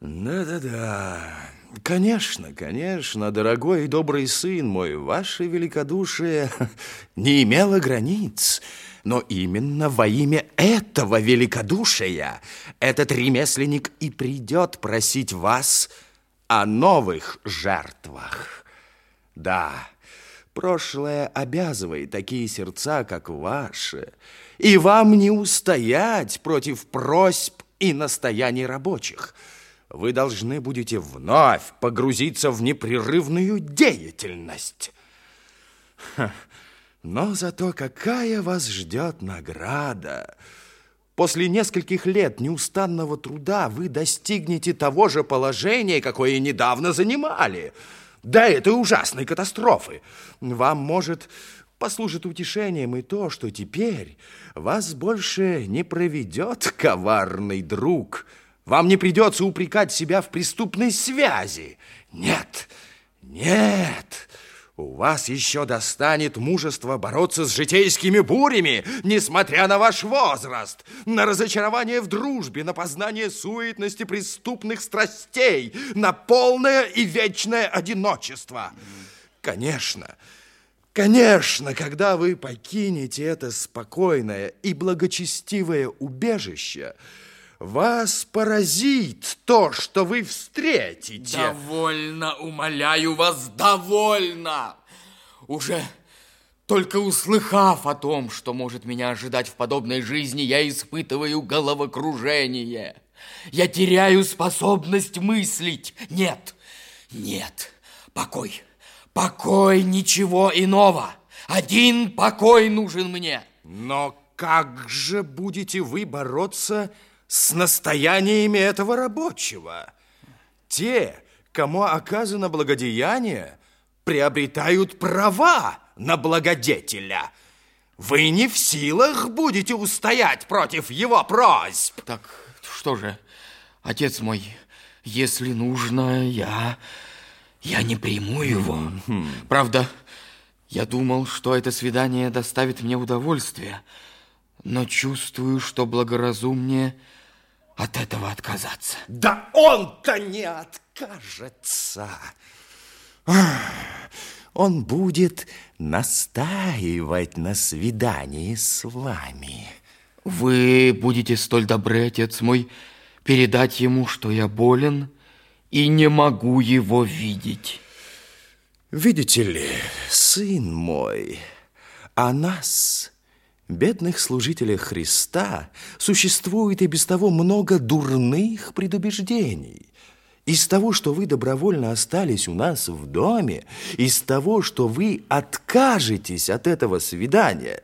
Да-да-да, конечно, конечно, дорогой и добрый сын мой, ваше великодушие не имело границ, но именно во имя этого великодушия этот ремесленник и придет просить вас о новых жертвах. Да, прошлое обязывает такие сердца, как ваши, и вам не устоять против просьб и настояний рабочих – вы должны будете вновь погрузиться в непрерывную деятельность. Но зато какая вас ждет награда! После нескольких лет неустанного труда вы достигнете того же положения, какое недавно занимали. До этой ужасной катастрофы. Вам, может, послужит утешением и то, что теперь вас больше не проведет коварный друг – вам не придется упрекать себя в преступной связи. Нет, нет, у вас еще достанет мужество бороться с житейскими бурями, несмотря на ваш возраст, на разочарование в дружбе, на познание суетности преступных страстей, на полное и вечное одиночество. Конечно, конечно, когда вы покинете это спокойное и благочестивое убежище – вас поразит то, что вы встретите. Довольно, умоляю вас, довольно. Уже только услыхав о том, что может меня ожидать в подобной жизни, я испытываю головокружение. Я теряю способность мыслить. Нет, нет, покой, покой, ничего иного. Один покой нужен мне. Но как же будете вы бороться с с настояниями этого рабочего. Те, кому оказано благодеяние, приобретают права на благодетеля. Вы не в силах будете устоять против его просьб. Так что же, отец мой, если нужно, я... я не приму его. Правда, я думал, что это свидание доставит мне удовольствие, но чувствую, что благоразумнее от этого отказаться. Да он-то не откажется. Он будет настаивать на свидании с вами. Вы будете столь добры, отец мой, передать ему, что я болен и не могу его видеть. Видите ли, сын мой, о нас бедных служителях Христа существует и без того много дурных предубеждений. Из того, что вы добровольно остались у нас в доме, из того, что вы откажетесь от этого свидания,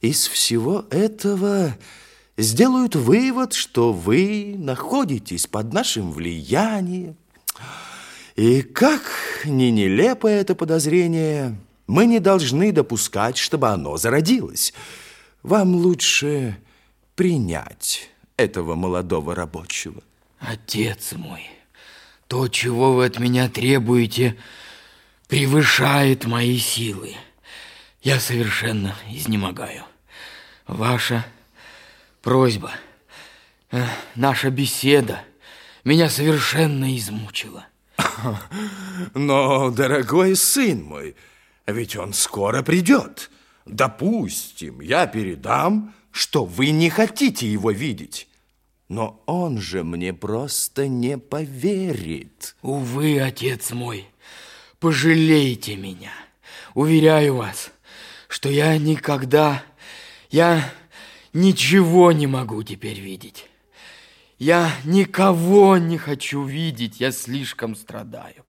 из всего этого сделают вывод, что вы находитесь под нашим влиянием. И как ни нелепо это подозрение – мы не должны допускать, чтобы оно зародилось. Вам лучше принять этого молодого рабочего. Отец мой, то, чего вы от меня требуете, превышает мои силы. Я совершенно изнемогаю. Ваша просьба, э, наша беседа меня совершенно измучила. Но, дорогой сын мой, ведь он скоро придет. Допустим, я передам, что вы не хотите его видеть. Но он же мне просто не поверит. Увы, отец мой, пожалейте меня. Уверяю вас, что я никогда, я ничего не могу теперь видеть. Я никого не хочу видеть, я слишком страдаю.